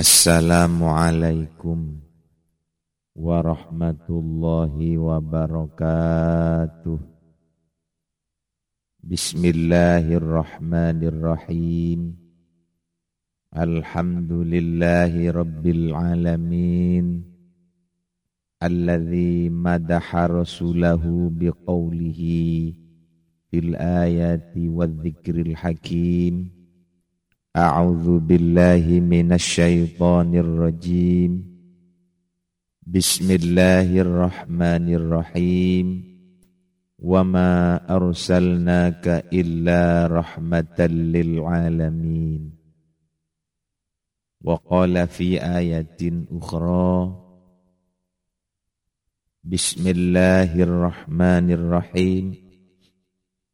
Assalamualaikum warahmatullahi wabarakatuh. Bismillahirrahmanirrahim. Alhamdulillahi rabbil alamin. Alladhi madaha rasulahu biqawlihi fil ayati wadh-dhikril hakim. أعوذ بالله من الشيطان الرجيم. بسم الله الرحمن الرحيم. وما أرسلناك إلا رحمة للعالمين. وقال في آية أخرى بسم الله الرحمن الرحيم.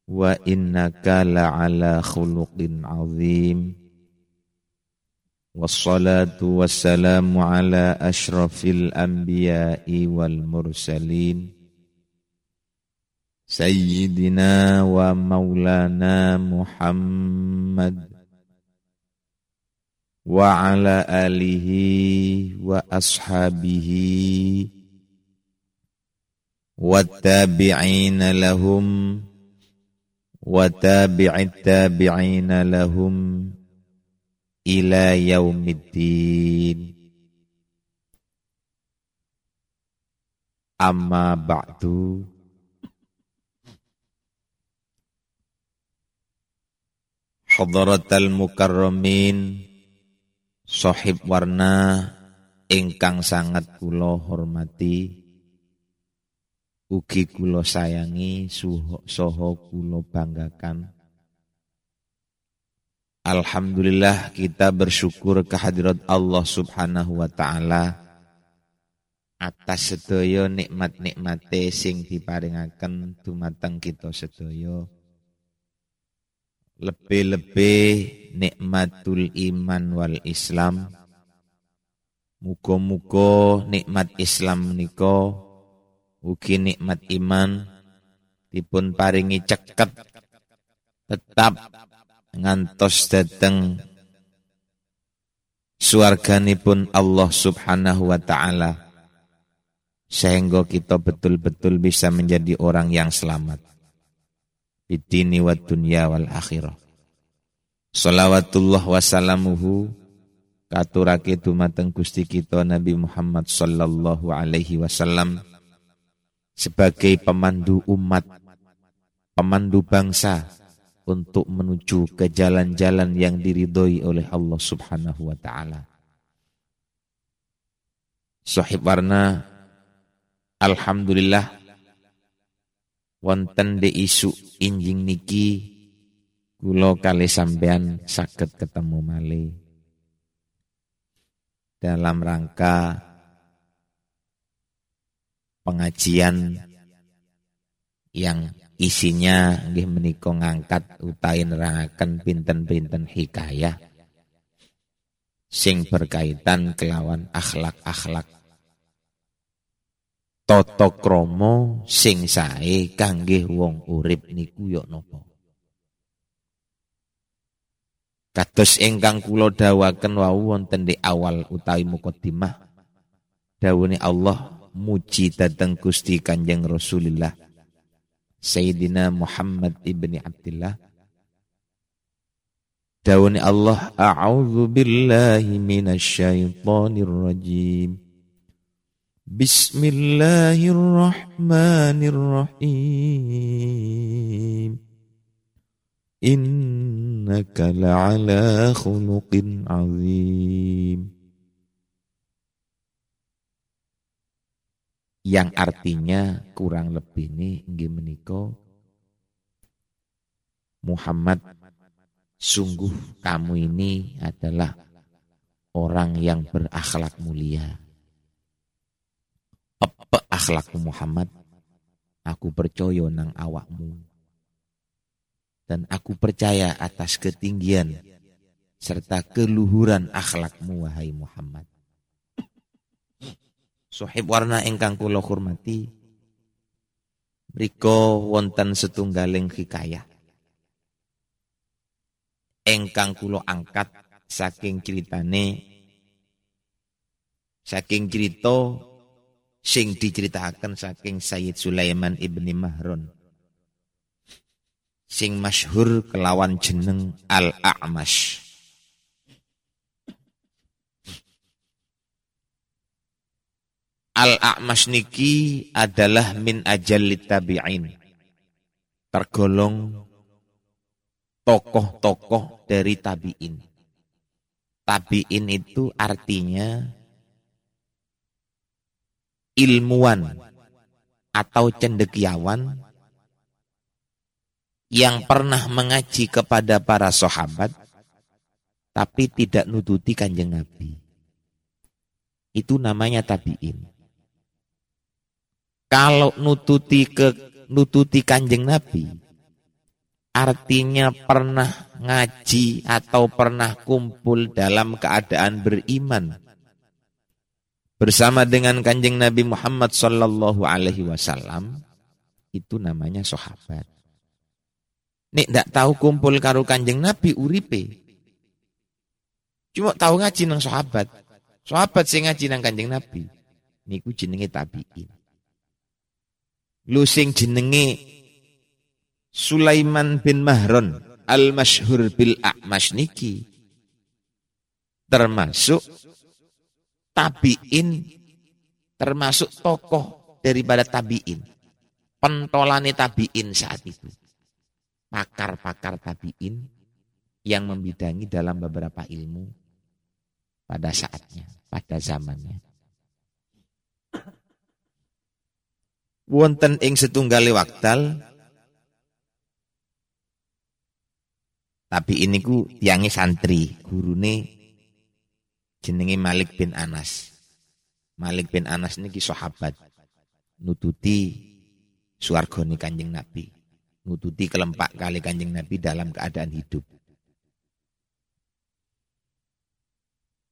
وإنك لعلى خلق عظيم. والصلاة والسلام على أشرف الأنبياء والمرسلين. سيدنا ومولانا محمد وعلى آله وأصحابه والتابعين لهم وتابع التابعين لهم ila yaumiddin. Amma ba'du. Hadaratal mukarramin Sohib warna ingkang sangat kula hormati. Ugi kula sayangi soho kula banggakan Alhamdulillah kita bersyukur kehadirat Allah subhanahu wa ta'ala atas sedaya nikmat-nikmate sing diparingaken dumateng kita sedaya. Lebih-lebih nikmatul iman wal islam. Muga-muga nikmat islam menika ugi nikmat iman dipun paringi ceket tetap ngantos dateng pun Allah Subhanahu wa taala. Sehingga kita betul-betul bisa menjadi orang yang selamat. Di dini wa dunya wal akhirah. Salawatullah wassalamuhu. Katurake dumateng Gusti kita Nabi Muhammad sallallahu alaihi wasallam. Sebagai pemandu umat, pemandu bangsa, untuk menuju ke jalan-jalan yang diridhoi oleh Allah Subhanahu wa taala. Sahib warna alhamdulillah wonten de isu injing niki kula kali sampean saged ketemu malih dalam rangka pengajian yang isinya nggih menika ngangkat utawi nerangaken pinten-pinten hikayah sing berkaitan kelawan akhlak-akhlak tata krama sing sae kangge wong urip niku yo napa. Kados ingkang kula dawaken wau wonten di awal utawi mukadimah dawuhne Allah muji dhateng Gusti Kanjeng Rasulullah Sayyidina Muhammad ibni Abdullah Dawani Allah A'udhu billahi minasyaitonir rajim Bismillahirrahmanirrahim Innaka la'ala khuluqin azim yang artinya kurang lebih ini nggih menika Muhammad sungguh kamu ini adalah orang yang berakhlak mulia. Apa akhlakmu Muhammad? Aku percaya nang awakmu. Dan aku percaya atas ketinggian serta keluhuran akhlakmu wahai Muhammad. Sohib warna engkang kula hormati. Mriko wonten setunggaling hikayah. Engkang kula angkat saking ceritane saking cerita sing diceritakan saking Sayyid Sulaiman ibni Mahron sing masyhur kelawan jeneng Al-A'mash Al-A'mash niki adalah min ajallit tabi'in tergolong tokoh-tokoh dari tabi'in tabi'in itu artinya ilmuwan atau cendekiawan yang pernah mengaji kepada para sahabat tapi tidak nututi kanjeng Nabi. Itu namanya tabi'in. Kalau nututi ke nututi kanjeng Nabi, artinya pernah ngaji atau pernah kumpul dalam keadaan beriman bersama dengan kanjeng Nabi Muhammad Sallallahu Alaihi Wasallam itu namanya sahabat. Nek ndak tahu kumpul karo kanjeng Nabi uripe. Cuma tahu ngaji nang sahabat. Sahabat sing ngaji nang kanjeng Nabi. Niku jenenge tabiin. Lu sing jenenge Sulaiman bin Mahron al-masyhur bil A'mash niki termasuk tabiin termasuk tokoh daripada tabiin. Pentolane tabiin saat itu. Pakar-pakar tabiin yang membidangi dalam beberapa ilmu pada saatnya, pada zamannya. Wonten ing setunggali waktal tapi ini ku tiangi santri, gurune jenenge Malik bin Anas. Malik bin Anas niki sahabat nututi suargoni Kanjeng Nabi. Nututi kelempak kali Kanjeng Nabi dalam keadaan hidup.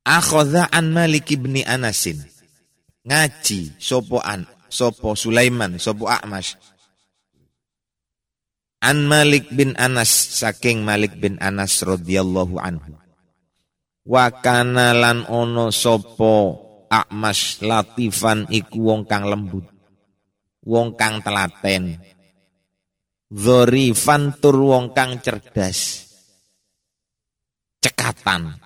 Akhadha an Malik bin Anasin. Ngaji sopo an sopo Sulaiman sopo A'mas. An Malik bin Anas saking Malik bin Anas radhiyallahu anhu. Wa kana lan ono sapa akmas latifan iku wong kang lembut wong kang telaten. Dzarifan tur wong kang cerdas cekatan.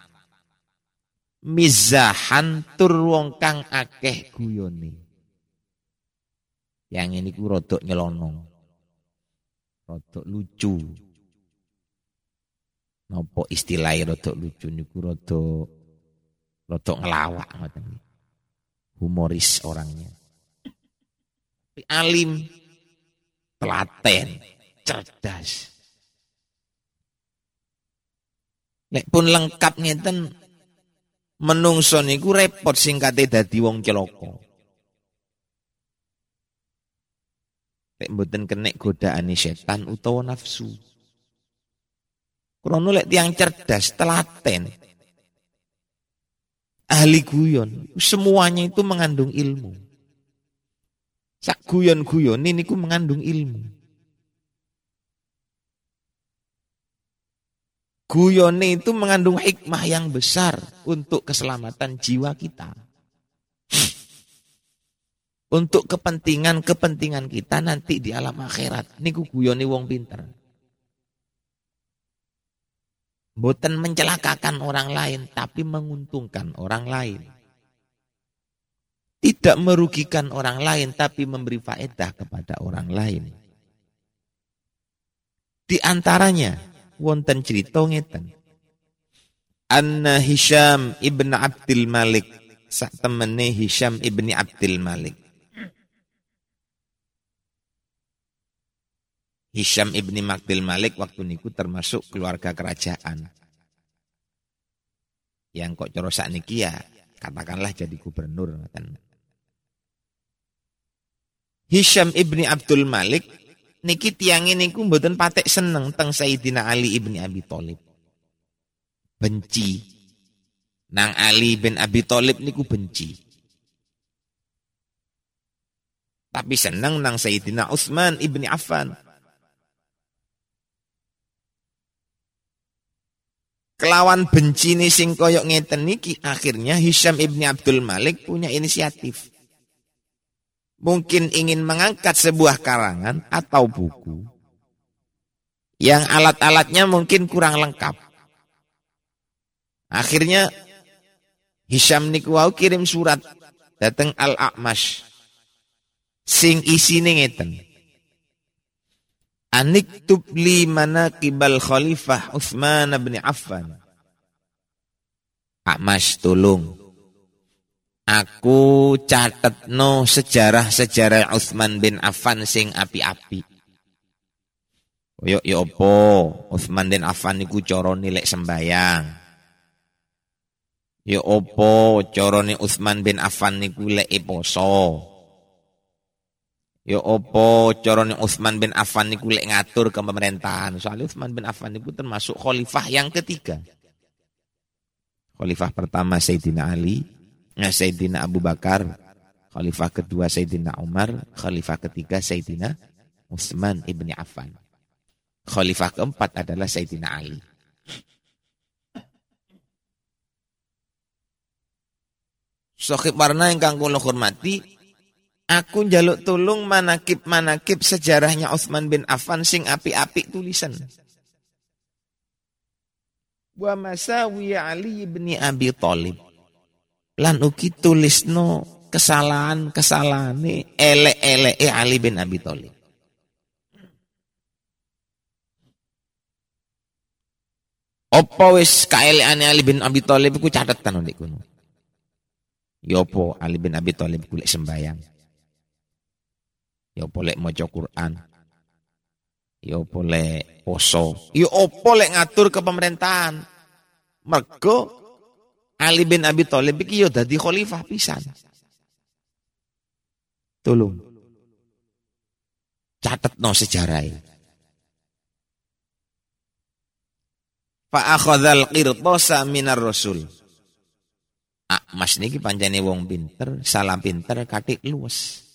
Mizahan tur wong kang akeh guyone yang ini ku rodok nyelonong rodok lucu. Nopo istilahnya rodok lucu niku rodok rodok ngelawak ngoten humoris orangnya. Alim telaten cerdas. Nek pun lengkap ngeten menungso niku repot singkate dadi wong celaka nek mboten kenek godaane setan utawa nafsu Krono lek tiang cerdas, telaten. Ahli guyon, semuanya itu mengandung ilmu. Sak guyon-guyon ini ku mengandung ilmu. Guyone itu mengandung hikmah yang besar untuk keselamatan jiwa kita. Untuk kepentingan-kepentingan kita nanti di alam akhirat. Niku guyone wong pinter. Bukan mencelakakan orang lain, tapi menguntungkan orang lain. Tidak merugikan orang lain, tapi memberi faedah kepada orang lain. Di antaranya, wonten cerita ngeten. Anna Hisham ibn Abdul Malik, sak temene Hisham ibn Abdul Malik. Hisham ibni Makbil Malik waktu niku termasuk keluarga kerajaan. Yang kok corosak niki ya katakanlah jadi gubernur. Hisham ibni Abdul Malik niki tiang ini ku mboten patek seneng teng Sayyidina Ali ibni Abi Thalib. Benci. Nang Ali bin Abi Thalib niku benci. Tapi seneng nang Sayyidina Utsman ibni Affan. Kelawan benci nih sing koyok ngeten niki akhirnya Hisham ibni Abdul Malik punya inisiatif. Mungkin ingin mengangkat sebuah karangan atau buku yang alat-alatnya mungkin kurang lengkap. Akhirnya Hisham niku wau kirim surat datang Al-A'mash. Sing isine ngeten. Aniktub li manaqibal khalifah Utsman bin Affan. A'mash tolong. Aku catet no sejarah-sejarah Utsman bin Affan sing api-api. Yo yo opo Utsman bin Affan niku cara nilai sembayang. Ya opo corone Utsman bin Affan niku lek poso. Ya opo corone Utsman bin Affan niku lek ngatur ke pemerintahan. Soalnya Utsman bin Affan niku termasuk khalifah yang ketiga. Khalifah pertama Sayyidina Ali, nah Sayyidina Abu Bakar, khalifah kedua Sayyidina Umar, khalifah ketiga Sayyidina Utsman ibni Affan. Khalifah keempat adalah Sayyidina Ali. Sohib warna yang kula hormati, aku jaluk tulung manakib-manakib sejarahnya Utsman bin Affan sing api-api tulisan. Wa masawi Ali bin Abi Thalib. Lan uki tulisno kesalahan-kesalahan ele-ele Ali bin Abi Thalib. Apa wis kaeleane Ali bin Abi Thalib iku catatan ndek kono. Yopo ya Ali bin Abi Thalib kulik sembayang. Ya lek maca Quran. Ya lek poso. Yopo lek ngatur ke pemerintahan. Mergo Ali bin Abi Thalib iki yo dadi khalifah pisan. Tolong. Catet no sejarah Fa akhadzal qirtasa minar rasul. Ah, mas niki panjane wong pinter, salah pinter katik luwes.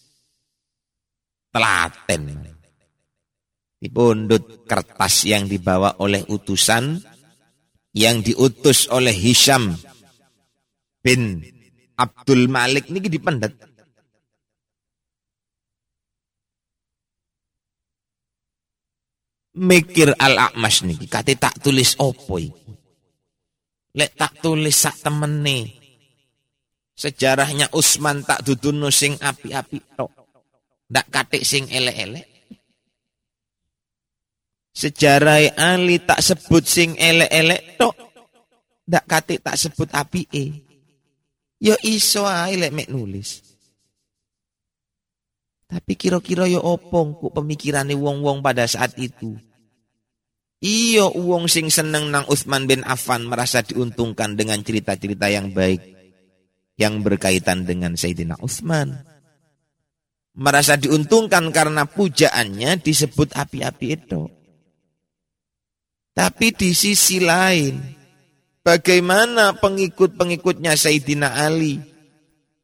Telaten. Dipundut kertas yang dibawa oleh utusan yang diutus oleh Hisham bin Abdul Malik niki dipendet. Mikir al-A'mas niki kate tak tulis opo iki. Lek tak tulis sak temene Sejarahnya Usman tak dudun sing api-api tok. Ndak katik sing elek-elek. Sejarah Ali tak sebut sing elek-elek tok. Ndak katik tak sebut api e. Yo iso ae lek mek nulis. Tapi kira-kira yo opong ku pemikirane wong-wong pada saat itu. Iyo wong sing seneng nang Utsman bin Affan merasa diuntungkan dengan cerita-cerita yang baik yang berkaitan dengan Sayyidina Utsman. Merasa diuntungkan karena pujaannya disebut api-api itu. Tapi di sisi lain, bagaimana pengikut-pengikutnya Sayyidina Ali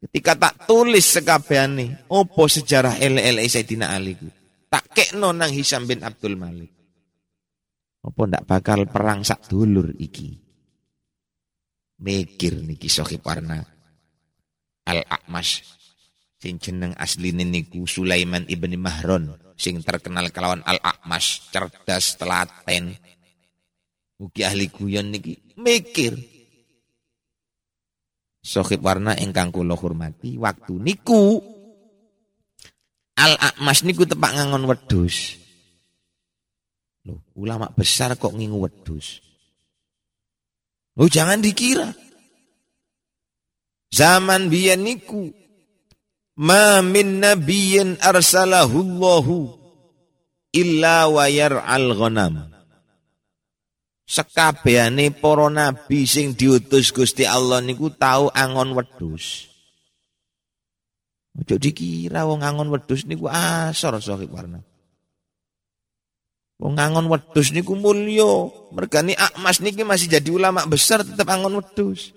ketika tak tulis sekabehane opo sejarah ele-ele Sayyidina Ali tak kekno nang Hisam bin Abdul Malik. Opo ndak bakal perang sak dulur iki. Mikir niki Sohib Warna. Al-A'mash sing jeneng asline niku Sulaiman ibni Mahron sing terkenal kelawan Al-A'mash cerdas telaten. Mugi ahli guyon niki mikir. Sohib warna ingkang kula hormati waktu niku Al-A'mash niku tepak ngangon wedus Loh, ulama besar kok ngingu wedus. Loh, jangan dikira. Zaman biyen niku ma min nabiyyin arsalahu Allahu illa wa yar'al ghanam. Sekabehane para nabi sing diutus Gusti Allah niku tahu angon wedhus. Ojo dikira wong angon wedhus niku asor sahib warna. Wong angon wedhus niku mulya, mergane Akmas niki masih jadi ulama besar tetap angon wedhus.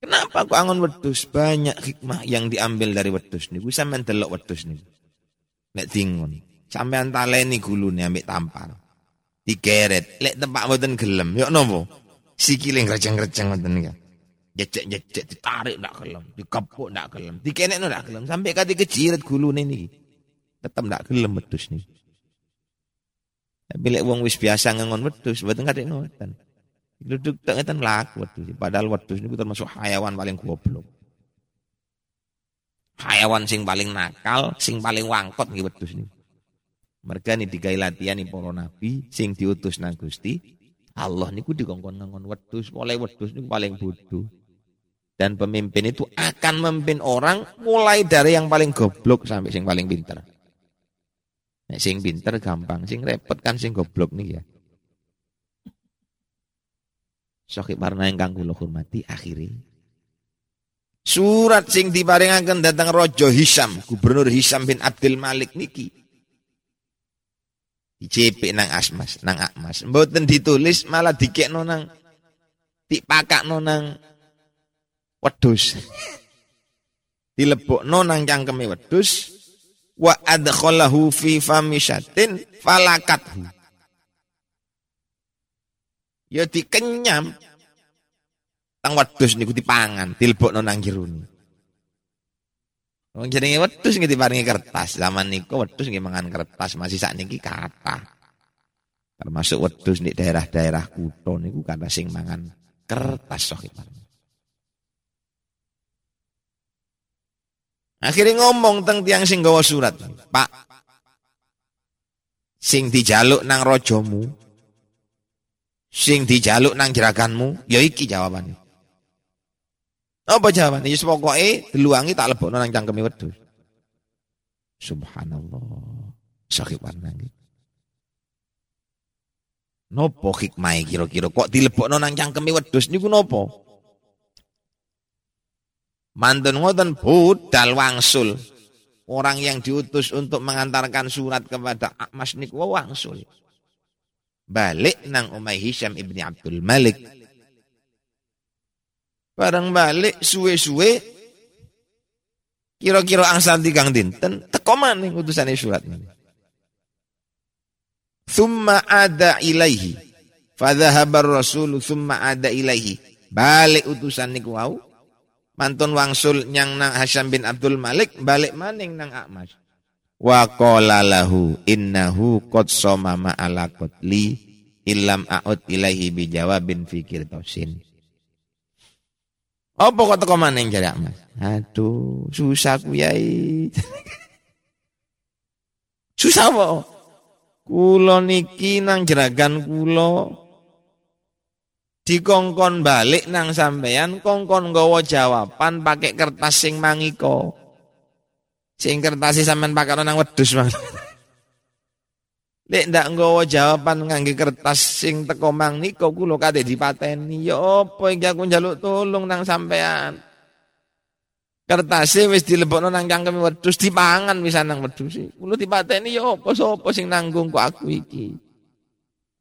Kenapa kok angon wedus? Banyak hikmah yang diambil dari wedus nih. Bisa mendelok wedus nih. Nek tingun. Sampai antaleni gulune ambek tampar. Dikeret, lek tempat mboten gelem, yo nopo? Sikile ngreceng-ngreceng ngoten niku. Jecek-jecek ditarik ndak gelem, dikepuk ndak gelem, dikenekno ndak gelem sampai kate kejiret gulune niki. Tetep ndak gelem wedhus niki. Tapi lek wong wis biasa ngengon wedhus, mboten kate ngoten. Duduk tak ngeten mlaku wedhus. Padahal wedhus niku termasuk hayawan paling goblok. Hayawan sing paling nakal, sing paling wangkot nggih wedhus niku. Mereka ini digawe latihan para nabi sing diutus nang Gusti Allah niku dikongkon ngangon wedhus, mulai wedhus niku paling bodoh. Dan pemimpin itu akan memimpin orang mulai dari yang paling goblok sampai sing paling pinter. Nek sing pinter gampang, sing repot kan sing goblok nih ya. Sohib warna yang kula hormati akhiri. Surat sing diparingaken datang Rojo Hisam, Gubernur Hisam bin Abdul Malik niki Dicipik nang asmas, nang akmas. Mboten ditulis malah dikekno nang dipakakno nang wedhus. Dilebokno nang cangkeme wedhus wa adkhalahu fi famishatin falakathu. Ya dikenyam. Tang wedhus niku dipangan, dilebokno nang jerone. Wong jenenge wedhus nggih diparingi kertas. Zaman niku wedhus nggih mangan kertas, masih sakniki kata. Termasuk wedhus di daerah-daerah kutha niku kata sing mangan kertas sok Akhirnya ngomong teng tiang sing gawa surat, Pak. Sing dijaluk nang rojomu, sing dijaluk nang jeraganmu, ya iki jawabannya. Apa jawaban? Ya pokoke deluwangi tak lebokno nang cangkeme wedhus. Subhanallah. Sakit warna iki. Nopo hikmah kira-kira kok dilebokno nang cangkeme wedhus niku nopo? Mantun ngoten budal wangsul. Orang yang diutus untuk mengantarkan surat kepada Akmas niku wangsul. Balik nang Umay Hisham ibni Abdul Malik Barang balik suwe-suwe kira-kira angsal tigang dinten teko maning utusane surat ini. Thumma ada ilaihi. Fadhahabar rasul thumma ada ilaihi. Balik utusan niku wau. Mantun wangsul nyang nang Hasyam bin Abdul Malik balik maning nang Akmas. Wa qala lahu innahu qad soma ma'ala qatli illam a'ud ilaihi bijawabin fikir tausin. Apa kok teko maning jare Mas? Aduh, susah ku yai. susah apa? Kula niki nang jeragan kula dikongkon balik nang sampeyan kongkon nggawa jawaban pakai kertas sing mangiko. Sing kertas sampean pakai nang wedhus mang. Lek ndak nggawa jawaban ngangge kertas sing teko mang niko kula kate dipateni. Ya apa iki aku njaluk tolong nang sampean. Kertase wis dilebokno nang cangkeme wedhus dipangan bisa nang wedhus. Kula dipateni ya apa sapa sing nanggung kok aku iki.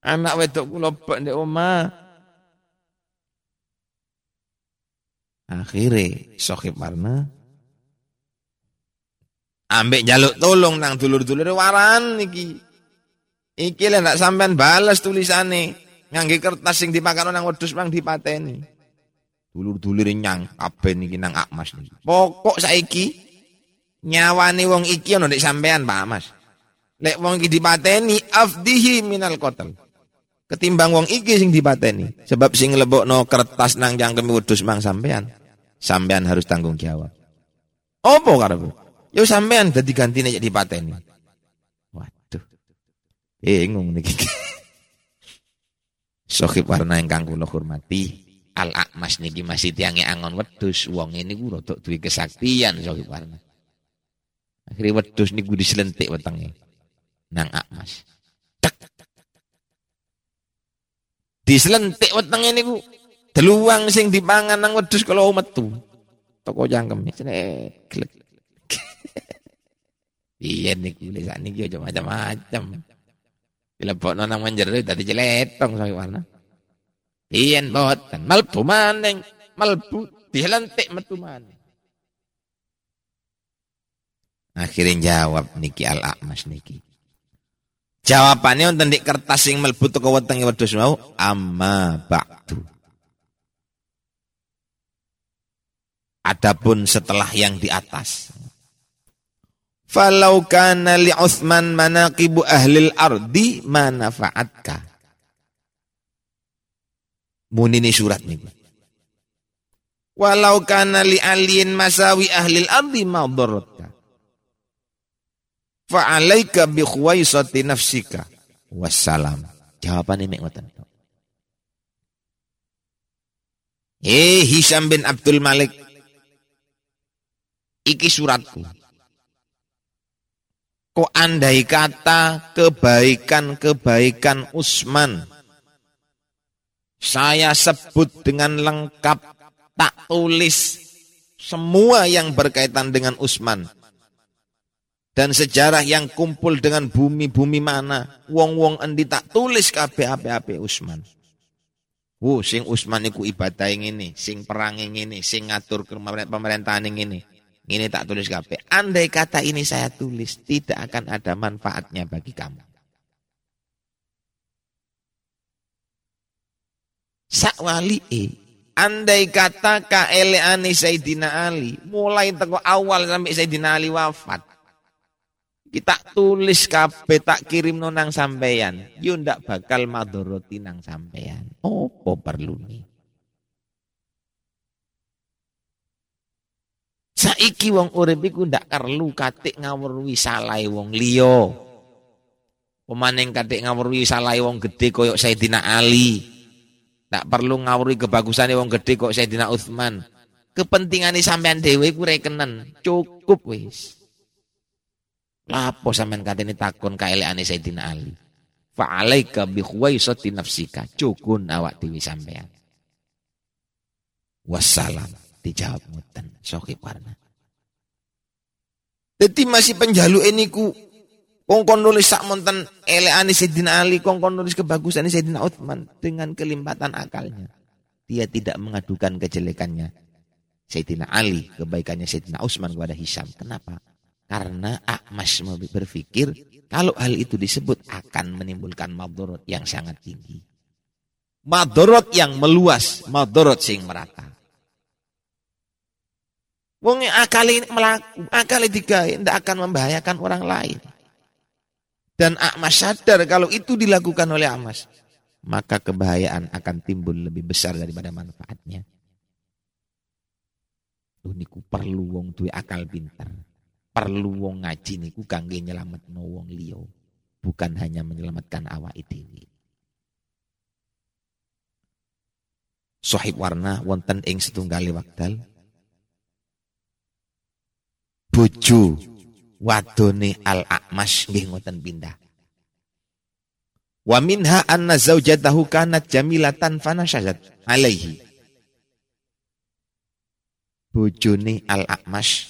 Anak wedok kula bek ndek omah. Akhire Sohib Warna ambek jaluk tolong nang dulur-dulur waran niki. Iki lah nak sampean balas tulisane ngangge kertas sing dipakai nang wedhus mang dipateni. Dulur-dulur nyang kabeh niki nang Akmas niki. Pokok saiki nyawane wong iki ana nek sampean Pak Mas. Lek wong iki dipateni afdihi minal qatl. Ketimbang wong iki sing dipateni. Sebab sing lebokno kertas nang jangkeme wedhus mang sampean. Sampean harus tanggung jawab. Apa karepe? Yo sampean dadi gantine dipateni. Bingung niki. Sohib warna ingkang kula hormati. Al Akmas niki masih tiange angon wedhus. Wong ini ku rodok duwe kesaktian sohib warna. Akhirnya wedhus niku diselentik wetenge nang Akmas. Tek. Diselentik wetenge niku deluang sing dipangan nang wedhus kalau metu. Toko jangkem cenek glek. Iya niku niki aja macam-macam. Dilebokno nang manjero dadi celetong sawi warna. Yen boten malbu maning, malbu dihelentik metu maning. Akhirnya jawab niki al-A'mas niki. Jawabannya untuk di kertas yang mlebu teko wetenge wedhus mau amma ba'du. Adapun setelah yang di atas. Falau kana li Utsman manaqibu ahlil ardi manafa'atka. Munini surat nih. Walau kana li alien masawi ahlil ardi ma daratka. Fa'alaika bi khuwaisati nafsika. Wassalam. Jawabannya mek ngoten. Eh Hisam bin Abdul Malik. Iki suratku Kok andai kata kebaikan-kebaikan Usman. Saya sebut dengan lengkap, tak tulis semua yang berkaitan dengan Usman. Dan sejarah yang kumpul dengan bumi-bumi mana. Wong-wong endi tak tulis kabeh ape-ape Usman. Wuh, sing Usman iku ibadah ini, sing perang ini, sing ngatur pemerintahan ini. Ini tak tulis kabeh. Andai kata ini saya tulis, tidak akan ada manfaatnya bagi kamu. Sakwali e. Andai kata kaeleane Sayyidina Ali, mulai teko awal sampai Sayyidina Ali wafat. Kita tulis kabeh tak kirim nonang sampeyan. Yo ndak bakal madoroti nang sampeyan. Opo perlu nih? Saiki wong urip iku ndak perlu katik ngawruhi salahe wong liya. Pemaning katik ngawruhi salahe wong gedhe koyok Sayyidina Ali. Ndak perlu ngawruhi kebagusane wong gedhe kok Sayyidina Utsman. Kepentingane sampean dhewe iku rekenen, cukup wis. Lapo sampean katene takon kaeleane Sayyidina Ali. Fa'alaika bi khuwaisati nafsika. Cukun awak dhewe sampean. Wassalam dijawab ngoten Sohib warna. Jadi masih penjalu ini ku kongkon nulis sak monten eleane Sayyidina Ali, kongkon nulis kebagusan Sayyidina Uthman dengan kelimpatan akalnya. Dia tidak mengadukan kejelekannya Sayyidina Ali, kebaikannya Sayyidina Utsman kepada Hisam. Kenapa? Karena Akmas berpikir kalau hal itu disebut akan menimbulkan madorot yang sangat tinggi. Madorot yang meluas, madorot sing merata. Wong akal ini melaku, akal digawe tidak akan membahayakan orang lain. Dan Akmas sadar kalau itu dilakukan oleh Akmas, maka kebahayaan akan timbul lebih besar daripada manfaatnya. Tuh niku perlu wong duwe akal pintar. Perlu wong ngaji niku kangge nyelametno wong liya, bukan hanya menyelamatkan awak dhewe. Sohib warna wonten ing setunggali wakdal bojo wadone Al-A'mas nggih ngoten pindah. Wa minha anna zaujatahu kanat jamilatan fanashazat alaihi. Bojone Al-A'mas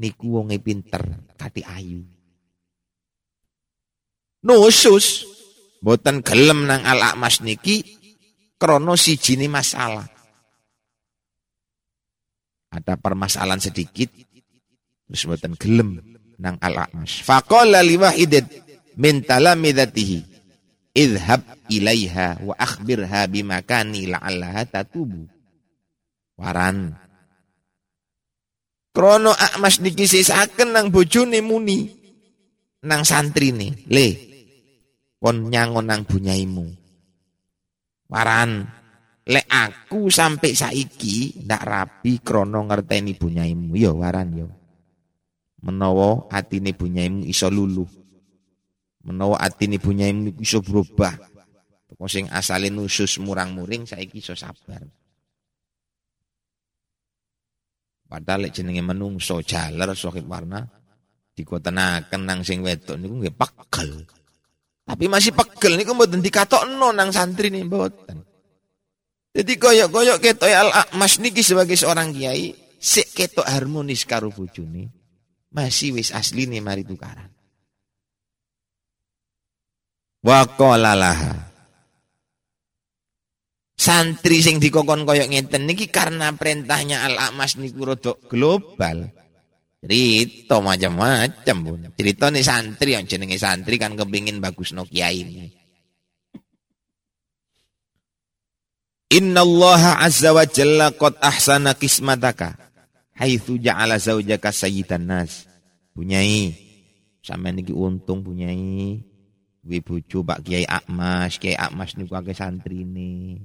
niku wonge pinter, kati ayu. Nusus boten gelem nang Al-A'mas niki krana sijine masalah. Ada permasalahan sedikit Terus mboten gelem nang al-A'mash. Faqala li wahidin min talamidatihi idhab ilaiha wa akhbirha bimakani la'allaha tatubu. Waran. Krono Akmas niki sisaken nang bojone muni nang santri nih, le kon nyangon nang bunyaimu. Waran, le aku sampai saiki ndak rapi krono ngerteni bunyaimu. Yo waran yo menawa atine bunyaimu iso luluh. Menawa atine bunyaimu iso berubah. Teko sing asale nusus murang-muring saiki iso sabar. Padahal lek jenenge menungso jaler sohib warna dikotenaken nang sing wedok niku nggih pegel. Tapi masih pegel niku mboten dikatokno nang santri nih mboten. Jadi koyok-koyok ketok al-Akmas niki sebagai seorang kiai sik ketok harmonis karo bojone masih wis asli nih mari tukaran. Wakolalaha. Santri sing dikokon koyok ngeten niki karena perintahnya Al-Akmas niku rodok global. Cerita macam-macam pun. Cerita nih santri yang jenenge santri kan kepingin bagus no kiai ini. Inna Allah azza wa jalla qad ahsana kismataka. Haitsu ja'ala zaujaka sayyidan nas. Punyai. Sampai niki untung punyai. Wi bojo Pak Kiai Akmas, Kiai Akmas niku akeh santrine.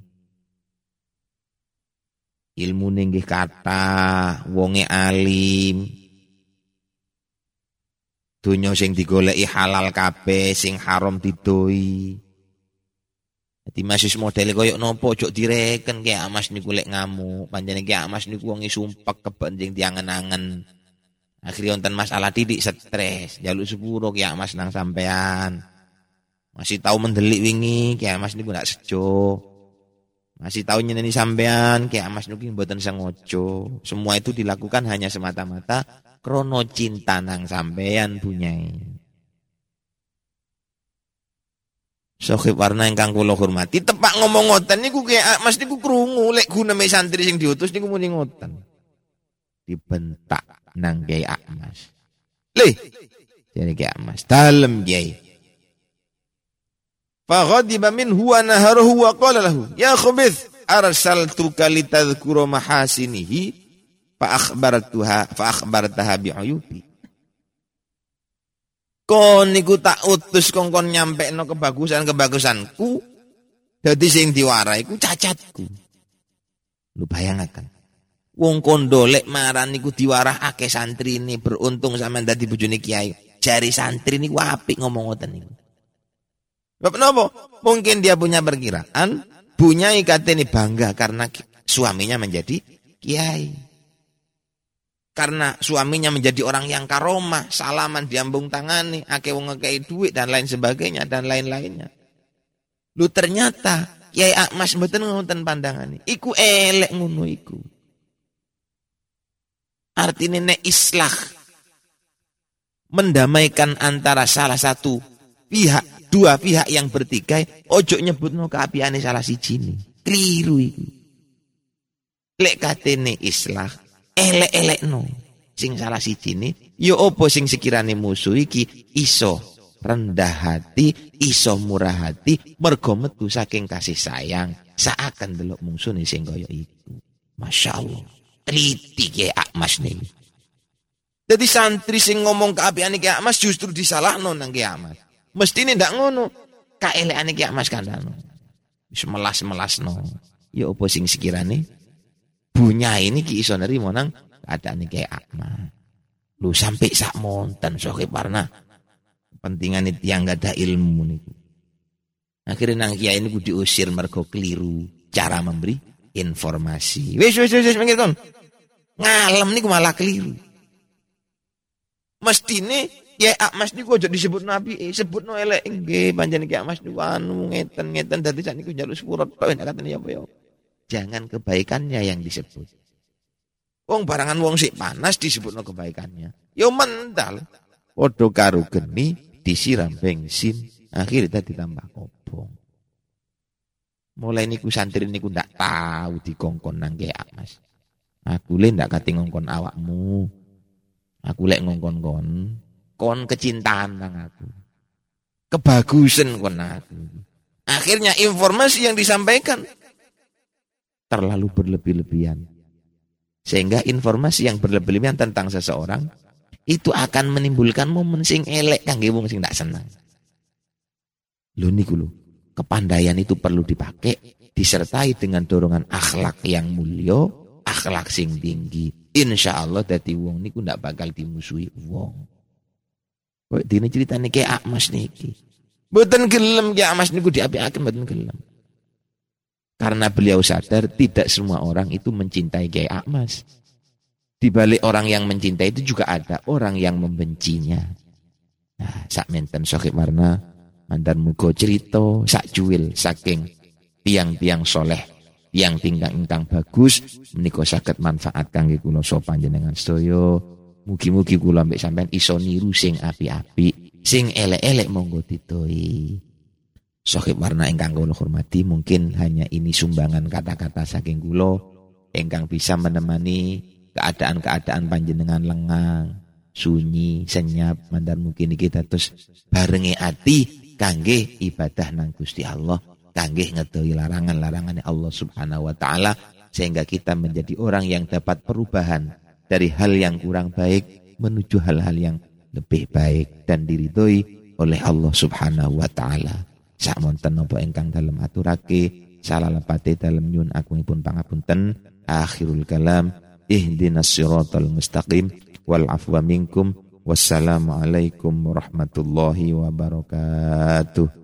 Ilmu nggih kata, wonge alim. Dunya sing digoleki halal kabeh, sing haram didoi. Jadi masih model koyok nopo cok direken kayak amas niku lek ngamuk, panjangnya kayak amas niku wongi sumpek kebenjing tiangen-angen. Akhirnya wonten masalah didik stres, jaluk sepuro kayak amas nang sampean. Masih tahu mendelik wingi kayak amas niku ndak sejo. Masih tahu nyeneni sampean kayak amas niku mboten sengojo. Semua itu dilakukan hanya semata-mata krono cinta nang sampean punyai. Sohib warna ingkang kula hormati tepak ngomong ngoten niku kayak Mas niku krungu lek gunane santri sing diutus niku muni ngoten. Dibentak nang Kiai Mas. Lih. Jadi Kiai Mas dalem Kiai. Faghadiba minhu wa naharuhu wa qala lahu ya khabith arsaltuka litadhkura mahasinihi fa akhbartuha fa akhbartaha bi'uyubi. Kon niku tak utus kongkon nyampe no kebagusan-kebagusanku. Jadi sing diwarai ku cacatku. Lu bayangkan. Wong kondo lek maran niku diwarah ake santri ini beruntung sama dadi bojone kiai. Jari santri niku apik ngomong ngoten niku. Bapak nopo? Mungkin dia punya perkiraan, punya ini bangga karena suaminya menjadi kiai karena suaminya menjadi orang yang karomah, salaman diambung tangani, ake wong ngekei duit dan lain sebagainya dan lain-lainnya. Lu ternyata Kiai Akmas mboten ngoten pandangan Iku elek ngono iku. Artinya nek islah mendamaikan antara salah satu pihak, dua pihak yang bertikai, ojo nyebutno keapiane salah si cini. Keliru iku. Lek katene islah elek-elek no. Sing salah si cini, yo opo sing sekirane musuh iki iso rendah hati, iso murah hati, mergo metu saking kasih sayang, seakan delok nih sing kaya iku. Masya Allah. Teliti ke Akmas nih. Jadi santri sing ngomong keapian ke Akmas justru disalah nang ke Akmas. Mesti ini ndak ngono. Kaeleane ke Akmas kandano. Semelas-melas no. Ya opo sing sekirane bunya ini ki iso nerimo nang keadaan kayak akma. Lu sampai sak monten soke parna. Pentingan itu yang gak ada ilmu nih. Akhirnya nang kiai ini diusir mergo keliru cara memberi informasi. Wes wes wes wes kon. Ngalem nih malah keliru. Mestine ya Mas niku aja disebut nabi, eh, sebut no elek nggih panjenengan ki Mas niku anu ngeten ngeten dadi sakniku njaluk sepuro kok nek katene apa ya. Jangan kebaikannya yang disebut. Wong barangan wong sik panas disebut no kebaikannya. Yo mental. Podo karu geni disiram bensin. Akhirnya ditambah kobong. Mulai niku santri niku ndak tahu dikongkon nang keak mas. Aku le ndak kati ngongkon awakmu. Aku lek ngongkon kon. Kon kecintaan nang aku. Kebagusan kon aku. Akhirnya informasi yang disampaikan terlalu berlebih-lebihan. Sehingga informasi yang berlebih-lebihan tentang seseorang itu akan menimbulkan momen sing elek kangge wong sing tak senang. Lho niku lho, kepandaian itu perlu dipakai disertai dengan dorongan akhlak yang mulia, akhlak sing tinggi. Insya Allah dadi wong niku ndak bakal dimusuhi wong. Kok dene ceritane kayak Akmas niki. Mboten gelem ki Akmas niku diapi-api mboten gelem. Karena beliau sadar tidak semua orang itu mencintai Kiai Akmas. Di balik orang yang mencintai itu juga ada orang yang membencinya. Nah, sak menten sokip warna mandan mugo cerita sak juil saking tiang-tiang soleh yang tingkang ingkang bagus menika saged manfaat kangge kula so panjenengan sedaya mugi-mugi kula mbek sampean iso niru sing api-api sing elek-elek monggo ditoi Sohib warna ingkang kula hormati mungkin hanya ini sumbangan kata-kata saking kula ingkang bisa menemani keadaan-keadaan panjenengan lengang, sunyi, senyap, mandar mungkin kita terus barengi ati kangge ibadah nang Gusti Allah, kangge ngedohi larangan-larangan Allah Subhanahu wa taala sehingga kita menjadi orang yang dapat perubahan dari hal yang kurang baik menuju hal-hal yang lebih baik dan diridhoi oleh Allah Subhanahu wa taala. Sakmonten napa ingkang dalam aturake salah lepate dalam nyun agungipun pangapunten. Akhirul kalam ihdinas siratal mustaqim. Wal afwa minkum. Wassalamu alaikum warahmatullahi wabarakatuh